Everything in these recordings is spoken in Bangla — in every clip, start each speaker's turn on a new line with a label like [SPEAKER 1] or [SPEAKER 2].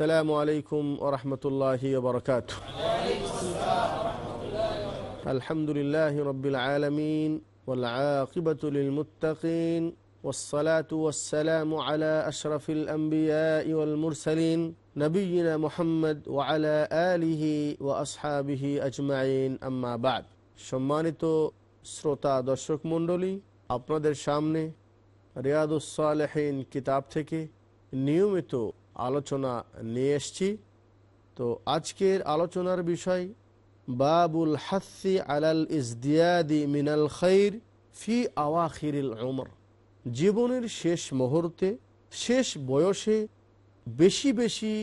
[SPEAKER 1] السلام عليكم ورحمة الله وبركاته الحمد لله رب العالمين والعاقبة للمتقين والصلاة والسلام على أشرف الأنبياء والمرسلين نبينا محمد وعلى آله وأصحابه أجمعين أما بعد সম্মানিত শ্রোতা দর্শক মণ্ডলী আপনাদের সামনে রিয়াদুসালেহীন কিতাব থেকে নিয়মিত আলোচনা নিয়ে এসছি। তো আজকের আলোচনার বিষয়, বাবুল হাসি আলাল ইসদিয়াদি মিনাল খৈর ফি আওয়াখিরিল ওমর জীবনের শেষ মুহূর্তে, শেষ বয়সে বেশি বেশি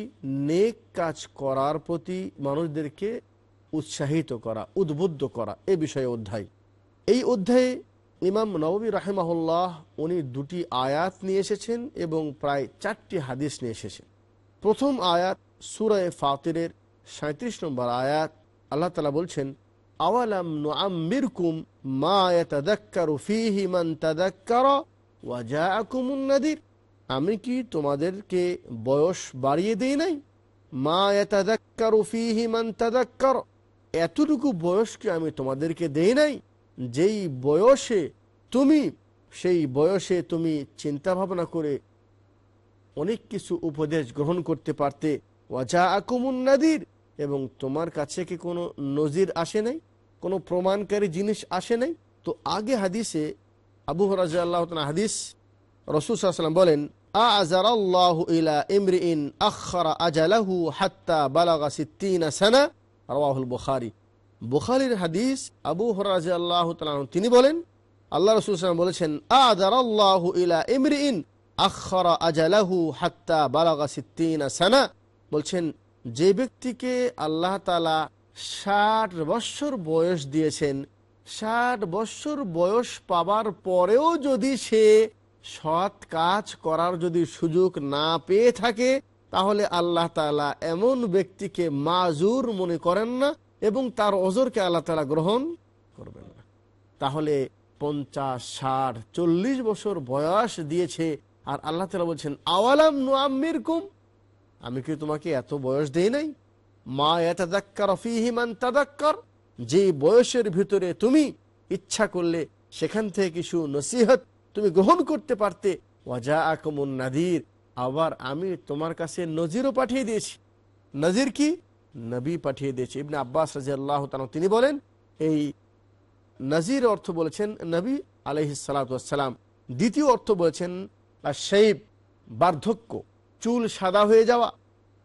[SPEAKER 1] নেক কাজ করার প্রতি মানুষদেরকে উৎসাহিত করা, উদ্বুদ্ধ করা, এ বিষয়ে অধ্যায়। এই অধ্যায়ে ইমাম নবী রাহেমাহুল্লাহ উনি দুটি আয়াত নিয়ে এসেছেন এবং প্রায় চারটি হাদিস নিয়ে এসেছেন। প্রথম আয়াত সুরায় ফাতিরের সাঁত্রিশ নম্বর আয়াত, আল্লাহ তালা বলছেন মা আমি কি তোমাদেরকে বয়স বাড়িয়ে দেই নাই? মা এতটুকু বয়সকে আমি তোমাদেরকে দেই নাই? যেই বয়সে তুমি, সেই বয়সে তুমি চিন্তা ভাবনা করে অনেক কিছু উপদেশ গ্রহণ করতে পারতে। ওয়াজা আকুমুন নাদির, এবং তোমার কাছে কি কোনো নজির আসে নাই? কোনো প্রমাণকারী জিনিস আসে নাই? তো আগে হাদিসে আবু হরাজা হাদিস রসুলাম বলেন ইলা আখরা হাত্তা সানা রাহুল হাদিস আবু তিনি বলেন, আল্লাহ রসুলাম বলেছেন ইলা আখরা আজালাহু হাত্তা বলছেন, যে ব্যক্তিকে আল্লাহ তালা ষাট বৎসর বয়স দিয়েছেন, ষাট বৎসর বয়স পাবার পরেও যদি সে সৎ কাজ করার যদি সুযোগ না পেয়ে থাকে, তাহলে আল্লাহ তালা এমন ব্যক্তিকে মাজুর মনে করেন না এবং তার অজরকে আল্লাহ তালা গ্রহণ করবেন না। তাহলে পঞ্চাশ, ষাট, চল্লিশ বছর বয়স দিয়েছে আর আল্লাহ তালা বলছেন, আওয়ালাম নুআমির কুম আমি কি তোমাকে এত বয়স দেই নাই? মা এতাদাক্কার ফিহিমান তাদাক্কার যে বয়সের ভিতরে তুমি ইচ্ছা করলে সেখান থেকে কিছু নসিহত তুমি গ্রহণ করতে পারতে। ওয়াজা আকমুন নাদির। আবার আমি তোমার কাছে নজিরও পাঠিয়ে দিয়েছি। নজির কি? নবী পাঠিয়ে দিয়েছি। ইবনে আব্বাস রাজি আল্লাহ তিনি বলেন, এই নজির অর্থ বলেছেন, নবী আলহিসাল্লাম দ্বিতীয় অর্থ বলেছেন শৈব বার্ধক্য, চুল সাদা হয়ে যাওয়া,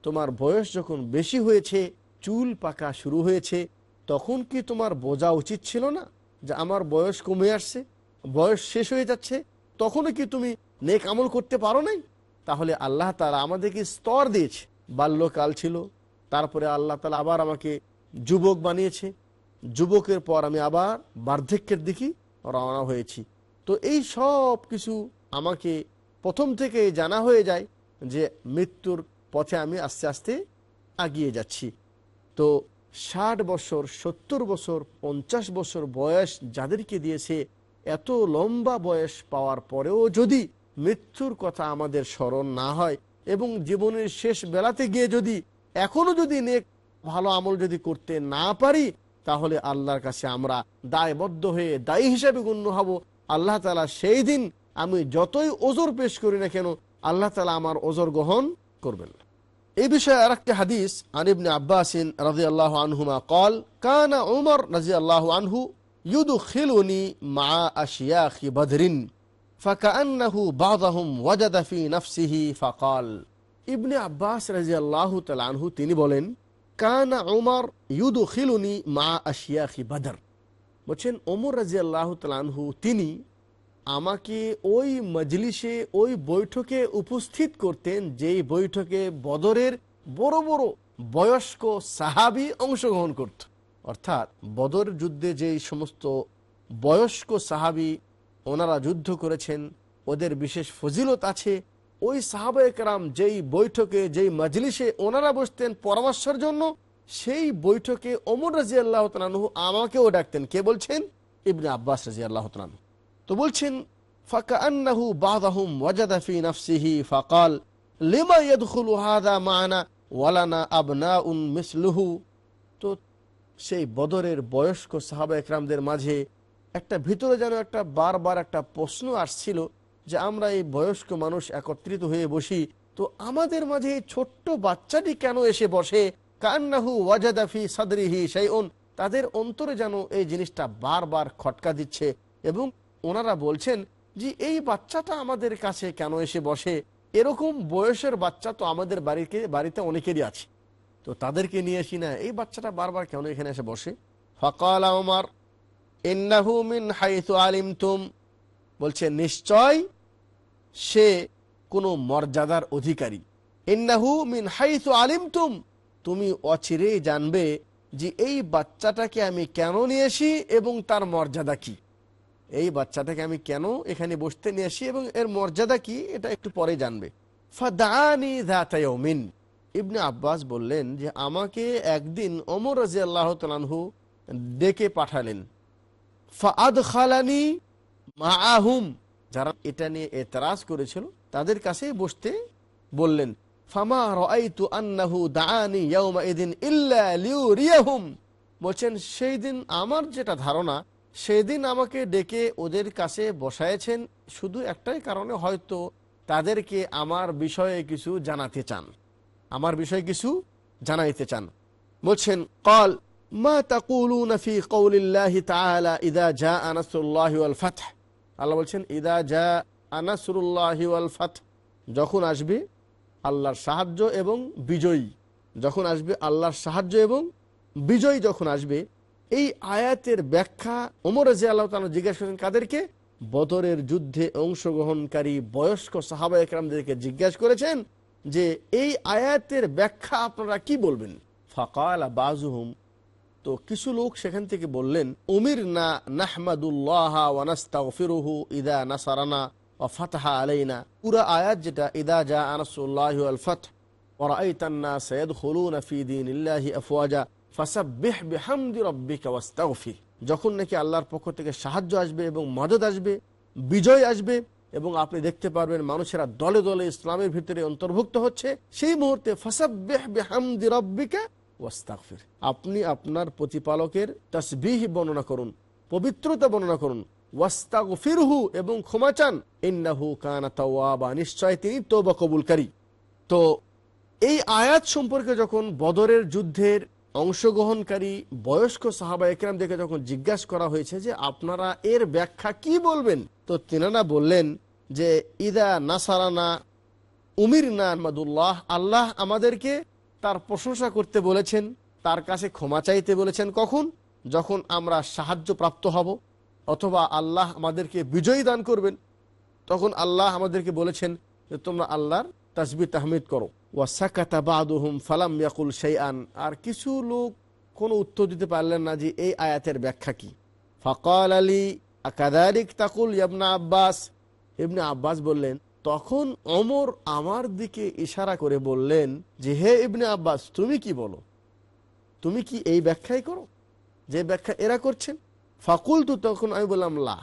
[SPEAKER 1] তোমার বয়স যখন বেশি হয়েছে, চুল পাকা শুরু হয়েছে, তখন কি তোমার বোঝা উচিত ছিল না যে আমার বয়স কমে আসছে, বয়স শেষ হয়ে যাচ্ছে, তখনও কি তুমি নেক আমল করতে পারো নাই? তাহলে আল্লাহ তালা আমাদেরকে স্তর দিয়েছে। বাল্যকাল ছিল, তারপরে আল্লাহ তালা আবার আমাকে যুবক বানিয়েছে। যুবকের পর আমি আবার বার্ধক্যের দিকে রওনা হয়েছি। তো এই সব কিছু আমাকে প্রথম থেকে জানা হয়ে যায় যে মৃত্যুর পথে আমি আস্তে আস্তে আগিয়ে যাচ্ছি। তো ষাট বছর, সত্তর বছর, পঞ্চাশ বছর বয়স যাদেরকে দিয়েছে, এত লম্বা বয়স পাওয়ার পরেও যদি মৃত্যুর কথা আমাদের স্মরণ না হয় এবং জীবনের শেষ বেলাতে গিয়ে যদি এখনও যদি নেক, ভালো আমল যদি করতে না পারি, তাহলে আল্লাহর কাছে আমরা দায়বদ্ধ হয়ে দায়ী হিসাবে গণ্য হব। আল্লাহ তালা সেই দিন আমি যতই ওজোর পেশ করি না কেন আল্লাহ তালা আমার ওজোর গ্রহণ করবেন এই বিষয়ে আর একটি হাদিস আনিবনে আব্বাসিন রাজি আল্লাহ আনহুমা কল কানা উমর রাজি আল্লাহ আনহু ইউদু খিলুনি মা আশিয়াখি বদরিন فكأنه بعضهم وجد في نفسه فقال ইবনে আব্বাস রাজি আল্লাহ আনহু তিনি বলেন কানা উমর ইউদু খিলুনি মা আশিয়াখি বাদর বলছেন ওমর রাজি আল্লাহ তালানহু তিনি আমাকে ওই মজলিসে, ওই বৈঠকে উপস্থিত করতেন, যেই বৈঠকে বদরের বড় বড় বয়স্ক সাহাবি অংশগ্রহণ করত। অর্থাৎ বদর যুদ্ধে যেই সমস্ত বয়স্ক সাহাবি ওনারা যুদ্ধ করেছেন, ওদের বিশেষ ফজিলত আছে। ওই সাহাবা একরাম যেই বৈঠকে, যেই মজলিসে ওনারা বসতেন পরামর্শের জন্য, সেই বৈঠকে ওমর রাজি আল্লাহ তালু আমাকেও ডাকতেন। কে বলছেন? ইবনে আব্বাস রাজি আল্লাহ তালু তো বলছেন ফাঁকা আন্নাহু বাদাহুম ওয়াজাদাফি নাফসিহি ফাকাল, লিমা ইয়াদখুলু হাদা মানা ওয়ালানা আবনা উন মিসলুহু? তো সেই বদরের বয়স্ক সাহাবা একরামদের মাঝে একটা ভিতরে যেন একটা বারবার একটা প্রশ্ন আসছিল যে, আমরা এই বয়স্ক মানুষ একত্রিত হয়ে বসি, তো আমাদের মাঝে ছোট্ট বাচ্চাটি কেন এসে বসে? কান্নাহু ওয়াজাদাফি সাদরিহি সেই তাদের অন্তরে যেন এই জিনিসটা বারবার খটকা দিচ্ছে এবং ওনারা বলছেন যে, এই বাচ্চাটা আমাদের কাছে কেন এসে বসে? এরকম বয়সের বাচ্চা তো আমাদের বাড়িতে বাড়িতে অনেকেরই আছে। তো তাদেরকে নিয়ে আসি না। এই বাচ্চাটা বারবার কেন এখানে এসে বসে? ফকাল আমার ইন্নাহু মিন হাইতু আলিমতুম। বলছে, নিশ্চয় সে কোনো মর্যাদার অধিকারী। ইন্নাহু মিন হাইতু আলিমতুম। তুমি অচিরেই জানবে যে, এই বাচ্চাটাকে আমি কেন নিয়ে আসি এবং তার মর্যাদা কি? এই বাচ্চাটাকে আমি কেন এখানে বসতে নিয়ে আসি এবং এর মর্যাদা কি এটা একটু পরে জানবে। ইবনে আব্বাস বললেন যে, আমাকে একদিন অমর রাজি আল্লাহ তালানহু ডেকে পাঠালেন। ফাদ খালানি মাহুম যারা এটা নিয়ে এতরাজ করেছিল, তাদের কাছে বসতে বললেন, ফামা লিউরিয়াহুম। বলছেন সেই দিন আমার যেটা ধারণা সেই দিন আমাকে ডেকে ওদের কাছে বসায়েছেন, শুধু একটাই কারণে হয়তো তাদেরকে আমার বিষয়ে কিছু জানাতে চান। আমার বিষয়ে কিছু জানাইতে চান। বলছেন, কল, মা তাকুলুনা ফি কওলিল্লাহি তাআলা ইদা জাআ নাসরুল্লাহি ওয়াল ফাতহ? আল্লাহ বলছেন, ইদা জাআ নাসরুল্লাহি ওয়াল ফাতহ। যখন আসবে আল্লাহর সাহায্য এবং বিজয়ী। যখন আসবে আল্লাহর সাহায্য এবং বিজয় যখন আসবে এই আয়াতের ব্যাখ্যা ওমর রাজি আল্লাহ তালা জিজ্ঞাসা করেন কাদেরকে? বদরের যুদ্ধে অংশগ্রহণকারী বয়স্ক সাহাবা একরামদেরকে জিজ্ঞাসা করেছেন যে, এই আয়াতের ব্যাখ্যা আপনারা কি বলবেন? ফাকাল বাজুহুম তো কিছু লোক সেখান থেকে বললেন উমির না নাহমাদুল্লাহ ওয়ানাস্তাগফিরুহু ইদা নাসারানা ও ফাতহা আলাইনা। পুরা আয়াত যেটা, ইদা জা আনাসুল্লাহ আল ফাত ওরাইতান্না সৈয়দ খুলুন ফিদিন ইল্লাহি আফওয়াজা। যখন নাকি আল্লাহর পক্ষ থেকে সাহায্য আসবে এবং মদত আসবে, বিজয় আসবে এবং আপনি দেখতে পারবেন মানুষেরা দলে দলে ইসলামের ভিতরে অন্তর্ভুক্ত হচ্ছে, সেই মুহূর্তে আপনি আপনার প্রতিপালকের তসবিহ বর্ণনা করুন, পবিত্রতা বর্ণনা করুন এবং ক্ষমা চান। তাওয়াবা, নিশ্চয় তিনি তওবা কবুলকারী। তো এই আয়াত সম্পর্কে যখন বদরের যুদ্ধের অংশগ্রহণকারী বয়স্ক সাহাবা একরাম দেখে যখন জিজ্ঞাসা করা হয়েছে যে আপনারা এর ব্যাখ্যা কি বলবেন, তো তিনারা বললেন যে, ইদা নাসারানা উমির না আহমদুল্লাহ, আল্লাহ আমাদেরকে তার প্রশংসা করতে বলেছেন, তার কাছে ক্ষমা চাইতে বলেছেন। কখন? যখন আমরা সাহায্য প্রাপ্ত হব, অথবা আল্লাহ আমাদেরকে বিজয়ী দান করবেন। তখন আল্লাহ আমাদেরকে বলেছেন যে, তোমরা আল্লাহর তাসবি তাহমিদ করো। ওয়াসাকাতা বাদুহুম ফালাম আর কিছু লোক কোনো উত্তর দিতে পারলেন না যে এই আয়াতের ব্যাখ্যা কি। ফকাল আলী আকাদারিক তাকুল ইবনা আব্বাস। ইবনে আব্বাস বললেন, তখন অমর আমার দিকে ইশারা করে বললেন যে, হে ইবনে আব্বাস, তুমি কি বলো? তুমি কি এই ব্যাখ্যাই করো? যে ব্যাখ্যা এরা করছেন? ফাকুল তো তখন আমি বললাম, লা,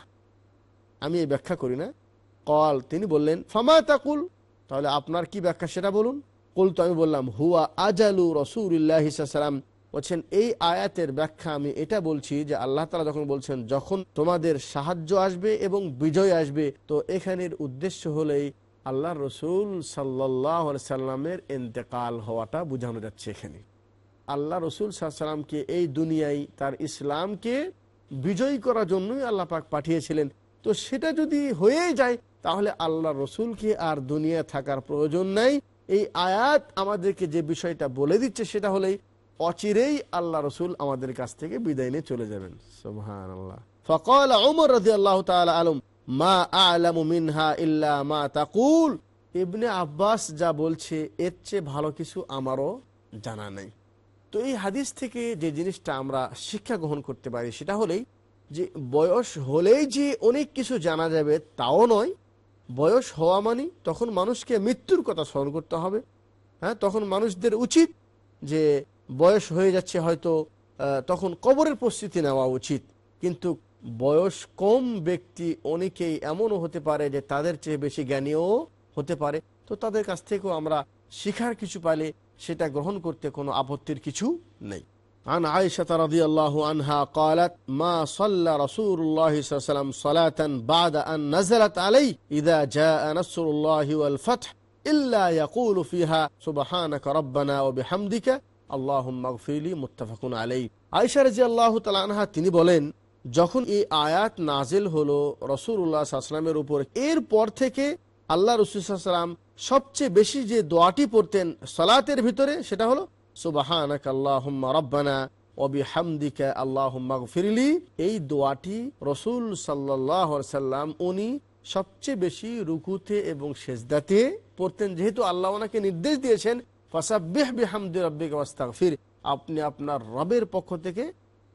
[SPEAKER 1] আমি এই ব্যাখ্যা করি না। কল, তিনি বললেন, ফামা তাকুল? তাহলে আপনার কি ব্যাখ্যা সেটা বলুন? কুল তো আমি বললাম, হুয়া আজালু রসুল্লাহাম বলছেন, এই আয়াতের ব্যাখ্যা আমি এটা বলছি যে আল্লাহ তালা যখন বলছেন, যখন তোমাদের সাহায্য আসবে এবং বিজয় আসবে, তো এখানের উদ্দেশ্য হলেই আল্লাহ রসুল সাল্লাহ সাল্লামের এন্তেকাল হওয়াটা বোঝানো যাচ্ছে এখানে। আল্লাহ রসুল সাল্লামকে এই দুনিয়ায় তার ইসলামকে বিজয়ী করার জন্যই আল্লাহ পাক পাঠিয়েছিলেন। তো সেটা যদি হয়েই যায়, তাহলে আল্লাহ রসুলকে আর দুনিয়া থাকার প্রয়োজন নাই। এই আয়াত আমাদেরকে যে বিষয়টা বলে দিচ্ছে, সেটা হলেই অচিরেই আল্লাহ রসুল আমাদের কাছ থেকে বিদায় নিয়ে চলে যাবেন। সোহান আল্লাহ ওমর রাজি আল্লাহ আলম মা আলামু মিনহা ইল্লা মা তাকুল। ইবনে আব্বাস যা বলছে, এর চেয়ে ভালো কিছু আমারও জানা নেই। তো এই হাদিস থেকে যে জিনিসটা আমরা শিক্ষা গ্রহণ করতে পারি, সেটা হলেই যে বয়স হলেই যে অনেক কিছু জানা যাবে, তাও নয়। বয়স হওয়া মানে তখন মানুষকে মৃত্যুর কথা স্মরণ করতে হবে। হ্যাঁ তখন মানুষদের উচিত যে বয়স হয়ে যাচ্ছে হয়তো তখন কবরের প্রস্তুতি নেওয়া উচিত। কিন্তু বয়স কম ব্যক্তি অনেকেই এমনও হতে পারে যে তাদের চেয়ে বেশি জ্ঞানীও হতে পারে। তো তাদের কাছ থেকেও আমরা শিখার কিছু পাইলে সেটা গ্রহণ করতে কোনো আপত্তির কিছু নেই। عن عائشة رضي الله عنها قالت ما صلى رسول الله صلى الله عليه وسلم صلاة بعد أن نزلت عليه إذا جاء نصر الله والفتح إلا يقول فيها سبحانك ربنا وبحمدك اللهم اغفر لي متفق عليه আয়েশা রাজি আল্লাহ আনহা তিনি বলেন যখন এই আয়াত নাজিল হলো রসুল্লাহ সাল্লামের উপর এরপর থেকে আল্লাহ রসুলাম সবচেয়ে বেশি যে দোয়াটি পড়তেন সালাতের ভিতরে সেটা হলো সুবাহানাক আল্লাহুম্মা রব্বানা ওবি হামদিকা আল্লাহুম্মা ফিরলি এই দোয়াটি রসুল সাল্লাহ সাল্লাম উনি সবচেয়ে বেশি রুকুতে এবং সেজদাতে পড়তেন। যেহেতু আল্লাহ ওনাকে নির্দেশ দিয়েছেন ফাসাবিহ বিহামদি রব্বিকা ওয়াস্তাগফির। আপনি আপনার রবের পক্ষ থেকে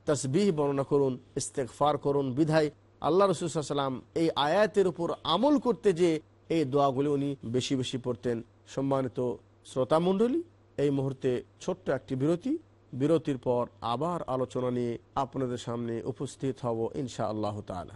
[SPEAKER 1] তসবিহ বর্ণনা করুন ইস্তেকফার করুন, বিধায় আল্লাহ রসুলাম এই আয়াতের উপর আমল করতে যে এই দোয়াগুলি উনি বেশি বেশি পড়তেন। সম্মানিত শ্রোতা শ্রোতামণ্ডলী এই মুহূর্তে ছোট্ট একটি বিরতি। বিরতির পর আবার আলোচনা নিয়ে আপনাদের সামনে উপস্থিত হব ইনশা আল্লাহ তালা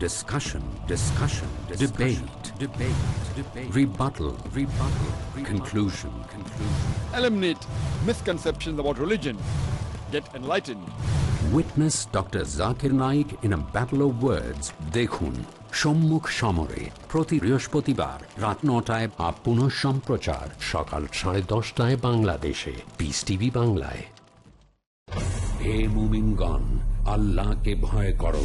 [SPEAKER 2] Dialogue. Discussion. Discussion. Debate. Debate. Debate. Rebuttal. Rebuttal. rebuttal Conclusion. Conclusion.
[SPEAKER 3] eliminate misconceptions about religion, get enlightened.
[SPEAKER 2] Witness Dr. Zakir Naik in a battle of words. দেখুন সম্মুখ সমরে প্রতি বৃহস্পতিবার রাত নটায় বা পুনঃ সম্প্রচার সকাল সাড়ে দশটায় বাংলাদেশে পিস টিভি বাংলায় হে মুমিনগণ আল্লাহকে ভয় করো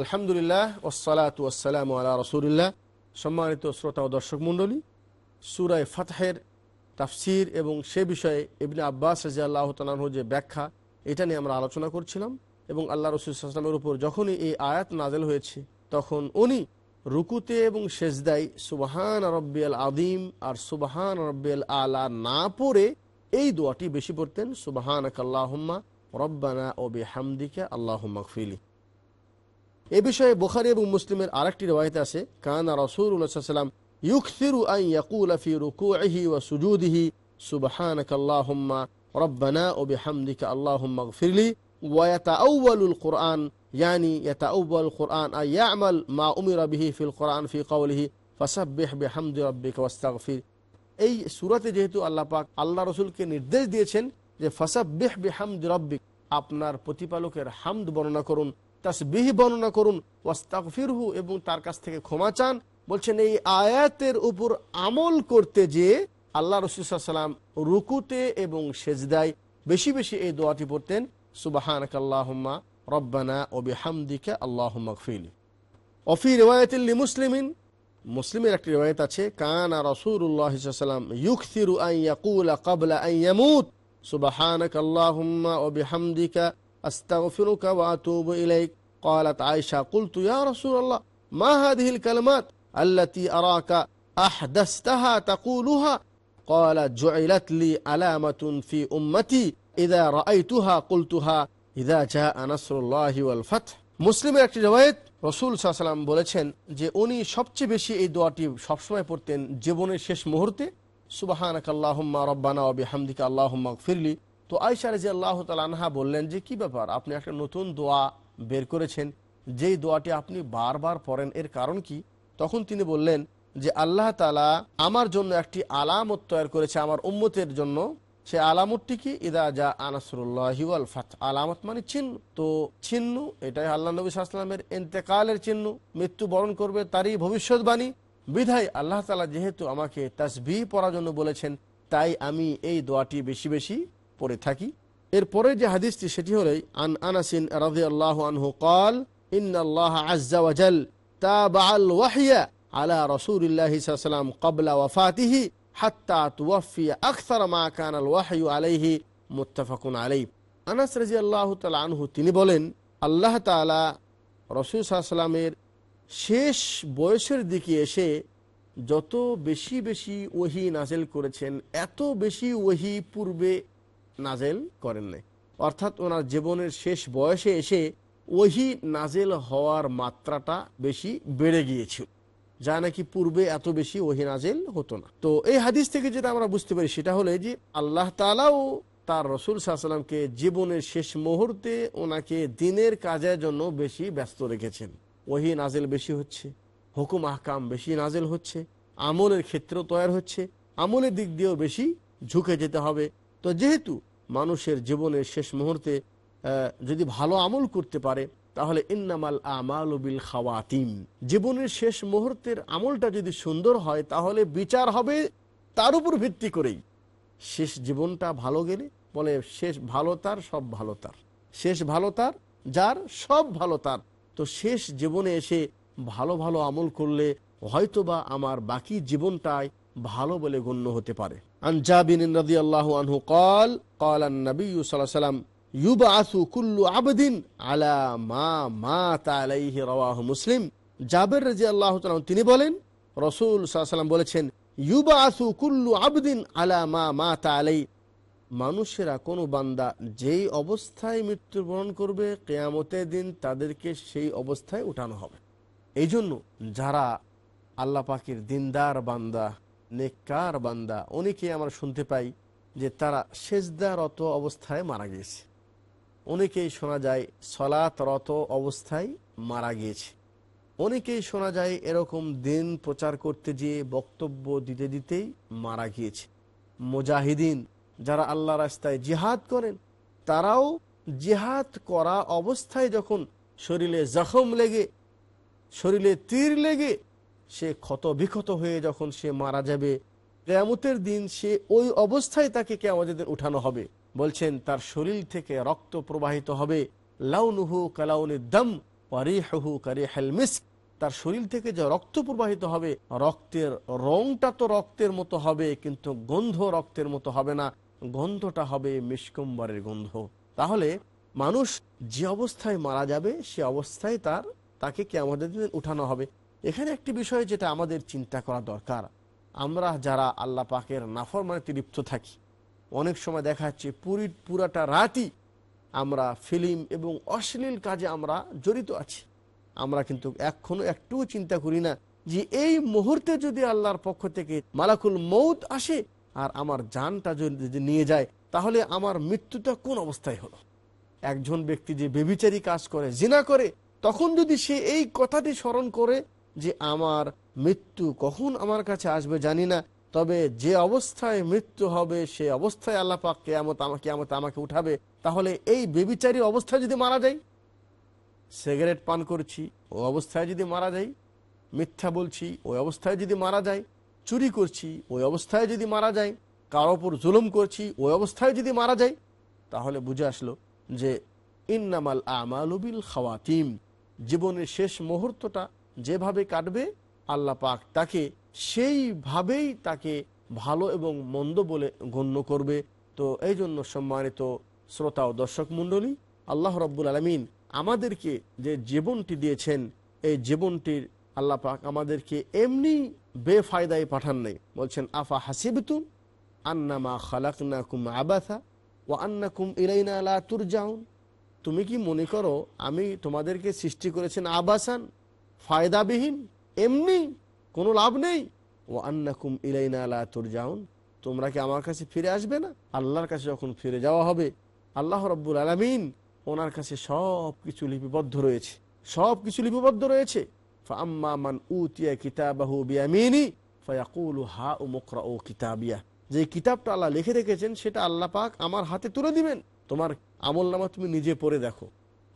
[SPEAKER 1] আলহামদুলিল্লাহ ওসালাত ওয়াসালাম আলা রসুলিল্লাহ। সম্মানিত শ্রোতা ও দর্শক মণ্ডলী, সুরায় ফাতহের তাফসির এবং সে বিষয়ে ইবনে আব্বাস রাজি আল্লাহ তালাহ যে ব্যাখ্যা, এটা নিয়ে আমরা আলোচনা করছিলাম এবং আল্লাহ রসুলামের উপর যখনই এই আয়াত নাজেল হয়েছে, তখন উনি রুকুতে এবং শেজদাই সুবাহান রব্বিয়াল আদিম আর সুবাহান রব্বিয়াল আলা না পড়ে এই দোয়াটি বেশি পড়তেন সুবাহান আল্লাহম্মা রব্বানা ও বেহামদিকা আল্লাহ মকফিলি এ বিষয়ে বোখারি এবং মুসলিমের আরেকটি রেওয়ায়ত আছে কানা রসুল্লাহাম ইউকসিরু আন ইয়াকুল ফি রুকুহি ওয়া সুজুদিহি সুবহানাক আল্লাহুম্মা রব্বানা ও বিহামদিকা আল্লাহুম্মা গফিরলি ওয়া ইয়াতাআওয়ালুল কুরআন يعني يتأول القرآن أن يعمل ما أمر به في القرآن في قوله فسبح بحمد ربك واستغفر এই সুরাতে যেহেতু আল্লাহ পাক আল্লাহ রসুলকে নির্দেশ দিয়েছেন যে ফাসাব্বিহ বিহামদ রব্বিক আপনার প্রতিপালকের হামদ বর্ণনা করুন তাসবিহ বর্ণনা করুন, ওয়াস্তাগফিরহু এবং তার কাছ থেকে ক্ষমা চান। বলছেন, এই আয়াতের উপর আমল করতে যে আল্লাহ রসুলাম রুকুতে এবং সেজদায় বেশি বেশি এই দোয়াটি পড়তেন সুবাহানক আল্লাহম্মা রব্বানা ও বিহামদিকা আল্লাহ মকফিলি অফি রেওয়ায়তিল্লি মুসলিমিন, মুসলিমের একটি রেওয়ায়ত আছে, কানা রসুল্লাহ সাল্লাম ইউকথিরু আন ইয়াকুলা ক্বাবলা আন ইয়ামুত সুবহানাক আল্লাহুম্মা ওয়া বিহামদিকা আস্তাগফিরুকা ওয়া আতুবু ইলাইক قالت عائشة قلت يا رسول الله ما هذه الكلمات التي أراك أحدثتها تقولها قال جعلت لي علامة في أمتي إذا رأيتها قلتها إذا جاء نصر الله والفتح মুসলিমের একটি রেওয়ায়ত রসুল সাল্লাম বলেছেন যে উনি সবচেয়ে বেশি এই দোয়াটি সবসময় পড়তেন জীবনের শেষ মুহূর্তে সুবাহানাক আল্লাহম্মা রব্বানা অবি হামদিকা আল্লাহম্মা ফিরলি তো আয়সা রাজি আল্লাহ তালানহা বললেন যে, কি ব্যাপার? আপনি একটা নতুন দোয়া বের করেছেন। যেই দোয়াটি আপনি বারবার পড়েন, এর কারণ কি? তখন তিনি বললেন যে, আল্লাহ তালা আমার জন্য একটি আলামত তৈরি করেছে আমার উম্মতের জন্য। সে আলামতটি কি? ইদা যা আনাসরুল্লাহ ফাত। আলামত মানে চিহ্ন। তো চিহ্ন, এটাই আল্লাহ নবী সাল্লামের এতেকালের চিহ্ন। মৃত্যু বরণ করবে তারই ভবিষ্যৎবাণী। বিধায় আল্লাহ তালা যেহেতু আমাকে তাসবি পড়ার জন্য বলেছেন, তাই আমি এই দোয়াটি বেশি বেশি পড়ে থাকি। এরপরে যে হাদিসটি, সেটি হলেই আন আনাসিন রাজি আল্লাহ আনহু কল ইন আল্লাহ আজ্জা ওয়াজাল তাবা আল ওয়াহিয়া আলা রসুলিল্লাহ সাল্লাম কবলা ওয়াফাতিহি হাত্তা তুওয়াফি আকসার মা কান আল ওয়াহয়ু আলাইহি মুত্তাফাকুন আলাই আনাস রাজি তালা আনহু, তিনি বলেন, আল্লাহ তালা রসুল সাল্লামের শেষ বয়সের দিকে এসে যত বেশি বেশি ওহি নাজেল করেছেন, এত বেশি ওহি পূর্বে নাজেল করেন নাই। অর্থাৎ ওনার জীবনের শেষ বয়সে এসে ওহি নাজেল হওয়ার মাত্রাটা বেশি বেড়ে গিয়েছিল। যা নাকি পূর্বে এত বেশি ওহি নাজেল হতো না। তো এই হাদিস থেকে যেটা আমরা বুঝতে পারি সেটা হলে যে আল্লাহ তালাও তার রসুল সাল্লামকে জীবনের শেষ মুহূর্তে ওনাকে দিনের কাজের জন্য বেশি ব্যস্ত রেখেছেন। ওহি নাজেল বেশি হচ্ছে, হুকুম আহকাম বেশি নাজেল হচ্ছে, আমলের ক্ষেত্রেও তৈরি হচ্ছে, আমলের দিক দিয়েও বেশি ঝুঁকে যেতে হবে। তো যেহেতু মানুষের জীবনের শেষ মুহূর্তে যদি ভালো আমল করতে পারে, তাহলে ইন্নামাল আমাল বিল খাওয়াতিম। জীবনের শেষ মুহূর্তের আমলটা যদি সুন্দর হয়, তাহলে বিচার হবে তার উপর ভিত্তি করেই। শেষ জীবনটা ভালো গেলে, বলে শেষ ভালো তার, সব ভালো তার। শেষ ভালো তার, যার, সব ভালো তার। তো শেষ জীবনে এসে ভালো ভালো আমল করলে হয়তোবা আমার বাকি জীবনটাই ভালো বলে গণ্য হতে পারে। আনহু কল কল নবী সাল্লাম ইউবাসু কুল্লু আলা মা মা রওয়াহ মুসলিম। জাবের আল্লাহ তিনি বলেন, রসুল বলেছেন কুল্লু আলা মা মা মানুষেরা কোনো বান্দা যেই অবস্থায় মৃত্যুবরণ করবে, কেয়ামতের দিন তাদেরকে সেই অবস্থায় উঠানো হবে। এই জন্য যারা আল্লাহ পাখির দিনদার বান্দা নেককার বান্দা। অনেকে আমরা শুনতে পাই যে তারা সেজদারত অবস্থায় মারা গিয়েছে। অনেকেই শোনা যায় সলাতরত অবস্থায় মারা গিয়েছে। অনেকেই শোনা যায় এরকম দিন প্রচার করতে গিয়ে বক্তব্য দিতে দিতেই মারা গিয়েছে। মুজাহিদিন যারা আল্লাহ রাস্তায় জিহাদ করেন, তারাও জিহাদ করা অবস্থায় যখন শরীরে জখম লেগে, শরীরে তীর লেগে সে ক্ষত বিক্ষত হয়ে যখন সে মারা যাবে, কেয়ামতের দিন সে ওই অবস্থায় তাকে কেয়ামতের উঠানো হবে। বলছেন, তার শরীর থেকে রক্ত প্রবাহিত হবে। লাউনুহু কালাউনি দম ওয়ারিহু কারি হেলমিস্ক তার শরীর থেকে যে রক্ত প্রবাহিত হবে, রক্তের রংটা তো রক্তের মতো হবে, কিন্তু গন্ধ রক্তের মতো হবে না। গন্ধটা হবে মিসকম্বরের গন্ধ। তাহলে মানুষ যে অবস্থায় মারা যাবে, সে অবস্থায় তার, তাকে কে আমাদের উঠানো হবে। এখানে একটি বিষয় যেটা আমাদের চিন্তা করা দরকার। আমরা যারা আল্লাহ পাকের নাফরমানিতে লিপ্ত থাকি, অনেক সময় দেখা যাচ্ছে পুরি, পুরাটা রাতই আমরা ফিল্ম এবং অশ্লীল কাজে আমরা জড়িত আছি। আমরা কিন্তু এখনও একটুও চিন্তা করি না যে এই মুহূর্তে যদি আল্লাহর পক্ষ থেকে মালাকুল মৌত আসে আর আমার জানটা যদি নিয়ে যায়, তাহলে আমার মৃত্যুটা কোন অবস্থায় হলো? একজন ব্যক্তি যে বেবিচারী কাজ করে, জিনা করে, তখন যদি সে এই কথাটি স্মরণ করে যে আমার মৃত্যু কখন আমার কাছে আসবে জানি না, তবে যে অবস্থায় মৃত্যু হবে, সে অবস্থায় আল্লাহ পাক কেয়ামত আমাকে কেয়ামত আমাকে উঠাবে, তাহলে এই বেবিচারী অবস্থায় যদি মারা যায়, সিগারেট পান করছি, ও অবস্থায় যদি মারা যাই মিথ্যা বলছি, ওই অবস্থায় যদি মারা যায়, চুরি করছি, ওই অবস্থায় যদি মারা যায়, কারও ওপর জুলুম করছি, ওই অবস্থায় যদি মারা যায়, তাহলে বুঝে আসলো যে ইন্নামাল আমালুবিল খাওয়াতিম, জীবনের শেষ মুহূর্তটা যেভাবে কাটবে, আল্লাহ পাক তাকে সেইভাবেই তাকে ভালো এবং মন্দ বলে গণ্য করবে। তো এই জন্য সম্মানিত শ্রোতা ও দর্শক মণ্ডলী, আল্লাহ রব্বুল আলমিন আমাদেরকে যে জীবনটি দিয়েছেন, এই জীবনটির আল্লাহ পাক আমাদেরকে এমনি বেফায়দায় পাঠান নাই। বলছেন, আফা হাসিবতুম আন্নামা খালাকনাকুম আবাথা ও আন্নাকুম ইলাইনা লা তুরজাউন? তুমি কি মনে করো, আমি তোমাদেরকে সৃষ্টি করেছেন আবাসান? ফায়দাবিহীন, এমনি কোনো লাভ নেই। ও আন্নাকুম ইলাইনা তোর যাউন তোমরা কি আমার কাছে ফিরে আসবে না? আল্লাহর কাছে যখন ফিরে যাওয়া হবে, আল্লাহ রব্বুল আলমিন ওনার কাছে সব কিছু লিপিবদ্ধ রয়েছে। সব কিছু লিপিবদ্ধ রয়েছে। মান কিতাবাহু হা ও মুকরা ও যে কিতাবটা আল্লাহ লিখে রেখেছেন, সেটা আল্লাহ পাক আমার হাতে তুলে দিবেন। তোমার আমল নামা তুমি নিজে পড়ে দেখো।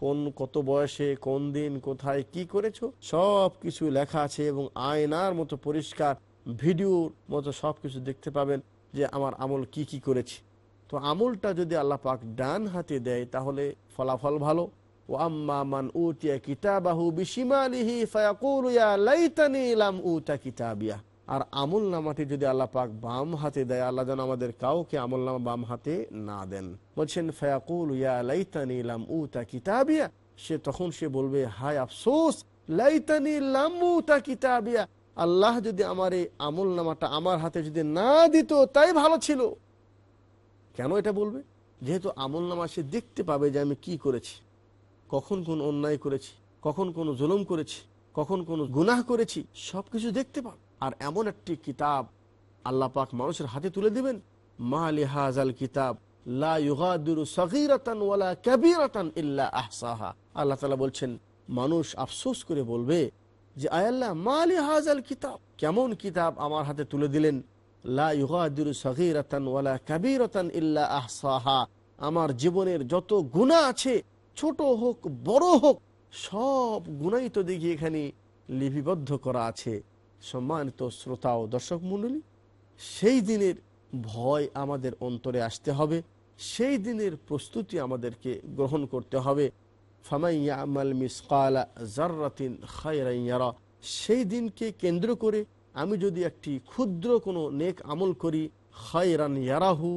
[SPEAKER 1] কোন কত বয়সে, কোন দিন, কোথায়, কি করেছ? সব কিছু লেখা আছে এবং আয়নার মতো পরিষ্কার ভিডিওর মতো সব কিছু দেখতে পাবেন যে আমার আমল কি কি করেছি। তো আমলটা যদি আল্লাহ পাক ডান হাতে দেয়, তাহলে ফলাফল ভালো। ও আম্মা উতিয়া কিতাবাহু বিশিমালিহি ফায়াকুলু, ইয়া লাইতানি লাম উতা কিতাবিয়া। আর আমল নামাটি যদি আল্লাহ পাক বাম হাতে দেয়, আল্লাহ যেন আমাদের কাউকে আমল নামা বাম হাতে না দেন। বলছেন, ফায়াকুল, ইয়া লাইতানি লাম উতা কিতাবিয়া? সে তখন সে বলবে, হায় আফসোস, লাইতানি লাম উতা কিতাবিয়া। আল্লাহ যদি আমার এই আমল নামাটা আমার হাতে যদি না দিত, তাই ভালো ছিল। কেন এটা বলবে? যেহেতু আমল নামা সে দেখতে পাবে যে আমি কি করেছি। কখন কোন অন্যায় করেছি, কখন কোন জুলুম করেছি, কখন কোন গুনাহ করেছি সব কিছু দেখতে পাবে। আর এমন একটি কিতাব আল্লাহ পাক মানুষের হাতে তুলে দিবেন মা লিহাজাল কিতাব বলছেন, মানুষ আফসোস করে বলবে যে মা কিতাব, কেমন কিতাব আমার হাতে তুলে দিলেন? আমার জীবনের যত গুনাহ আছে, ছোট হোক, বড় হোক, সব গুণাই তো দেখি এখানে লিপিবদ্ধ করা আছে। সম্মানিত শ্রোতা ও দর্শক মণ্ডলী, সেই দিনের ভয় আমাদের অন্তরে আসতে হবে, সেই দিনের প্রস্তুতি আমাদেরকে গ্রহণ করতে হবে। সেই দিনকে কেন্দ্র করে আমি যদি একটি ক্ষুদ্র কোনো নেক আমল করি, খায়রান ইয়ারাহু,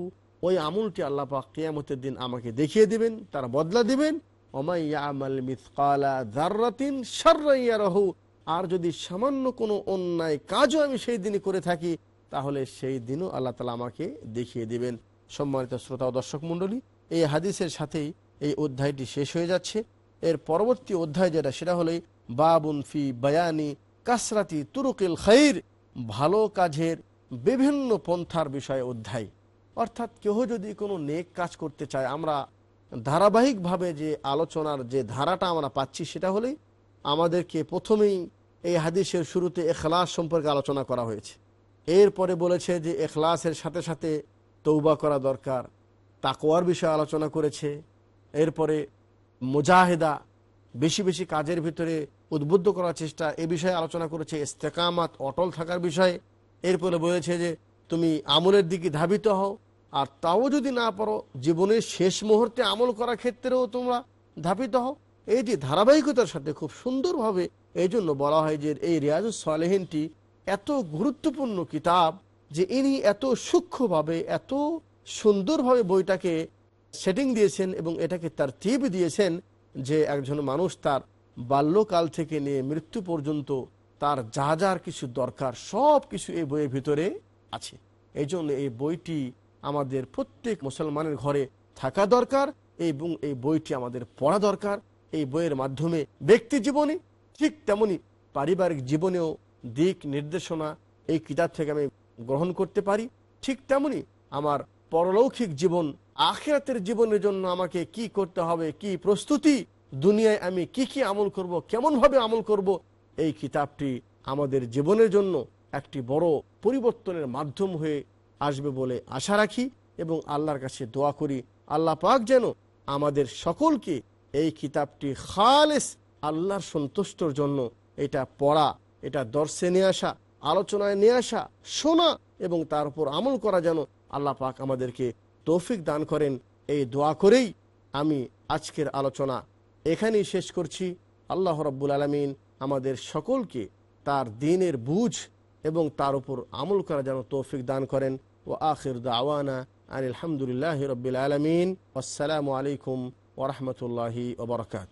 [SPEAKER 1] ওই আমলটি আল্লাহ পাক কেয়ামতের দিন আমাকে দেখিয়ে দিবেন, তার বদলা দিবেন। ওমাইয়া আমাল মিসকালা জার্রাতিন সার্রাইয়ারাহু আর যদি সামান্য কোনো অন্যায় কাজও আমি সেই দিনই করে থাকি, তাহলে সেই দিনও আল্লাহ তালা আমাকে দেখিয়ে দিবেন। সম্মানিত শ্রোতা ও দর্শক মণ্ডলী, এই হাদিসের সাথেই এই অধ্যায়টি শেষ হয়ে যাচ্ছে। এর পরবর্তী অধ্যায় যেটা, সেটা হলো বাবুন ফি বায়ানি কাসরাতি তুরুকিল খাইর, ভালো কাজের বিভিন্ন পন্থার বিষয়ে অধ্যায়। অর্থাৎ কেহ যদি কোনো নেক কাজ করতে চায়, আমরা ধারাবাহিকভাবে যে আলোচনার যে ধারাটা আমরা পাচ্ছি, সেটা হলেই আমাদেরকে প্রথমেই এই হাদিসের শুরুতে এখলাস সম্পর্কে আলোচনা করা হয়েছে। এরপরে বলেছে যে এখলাসের সাথে সাথে তৌবা করা দরকার তাকোয়ার বিষয়ে আলোচনা করেছে। এরপরে মুজাহেদা বেশি বেশি কাজের ভিতরে উদ্বুদ্ধ করার চেষ্টা এ বিষয়ে আলোচনা করেছে, ইস্তেকামাত অটল থাকার বিষয়ে। এরপরে বলেছে যে তুমি আমলের দিকে ধাবিত হও আর তাও যদি না পারো, জীবনের শেষ মুহূর্তে আমল করার ক্ষেত্রেও তোমরা ধাবিত হও। এই যে ধারাবাহিকতার সাথে খুব সুন্দরভাবে এই জন্য বলা হয় যে এই রিয়াজুস সালেহিনটি এত গুরুত্বপূর্ণ কিতাব যে ইনি এত সূক্ষ্মভাবে, এত সুন্দরভাবে বইটাকে সেটিং দিয়েছেন এবং এটাকে তার টিপ দিয়েছেন যে একজন মানুষ তার বাল্যকাল থেকে নিয়ে মৃত্যু পর্যন্ত তার যা যার কিছু দরকার সব কিছু এই বইয়ের ভিতরে আছে। এই জন্য এই বইটি আমাদের প্রত্যেক মুসলমানের ঘরে থাকা দরকার এবং এই বইটি আমাদের পড়া দরকার। এই বইয়ের মাধ্যমে ব্যক্তি জীবনে ঠিক তেমনি পারিবারিক জীবনেও দিক নির্দেশনা এই কিতাব থেকে আমি গ্রহণ করতে পারি। ঠিক তেমনি আমার পরলৌকিক জীবন, আখেরাতের জীবনের জন্য আমাকে কি করতে হবে, কি প্রস্তুতি, দুনিয়ায় আমি কি কি আমল করব, কেমনভাবে আমল করব, এই কিতাবটি আমাদের জীবনের জন্য একটি বড় পরিবর্তনের মাধ্যম হয়ে আসবে বলে আশা রাখি এবং আল্লাহর কাছে দোয়া করি। আল্লাহ পাক যেন আমাদের সকলকে এই কিতাবটি খালেস আল্লাহর সন্তুষ্টর জন্য এটা পড়া, এটা দর্শে নিয়ে আসা, আলোচনায় নিয়ে আসা, শোনা এবং তার উপর আমল করা যেন আল্লাহ পাক আমাদেরকে তৌফিক দান করেন। এই দোয়া করেই আমি আজকের আলোচনা এখানেই শেষ করছি। আল্লাহ রব্বুল আলমিন আমাদের সকলকে তার দিনের বুঝ এবং তার উপর আমল করা যেন তৌফিক দান করেন। ও আখির দাওয়ানা আন আলহামদুলিল্লাহ রবিল আলমিন। আসসালামু আলাইকুম ওরহমতুল্লাহি ওবরকাত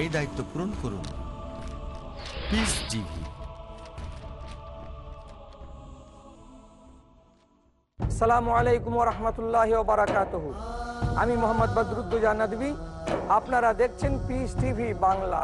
[SPEAKER 4] এই দায়িত্ব পূরণ করুন। পিস টিভি
[SPEAKER 5] সালামু আলাইকুম রহমতুল্লাহ বারাকাত আমি মোহাম্মদ বদরুদ্দুজা নদী আপনারা দেখছেন পিস টিভি বাংলা।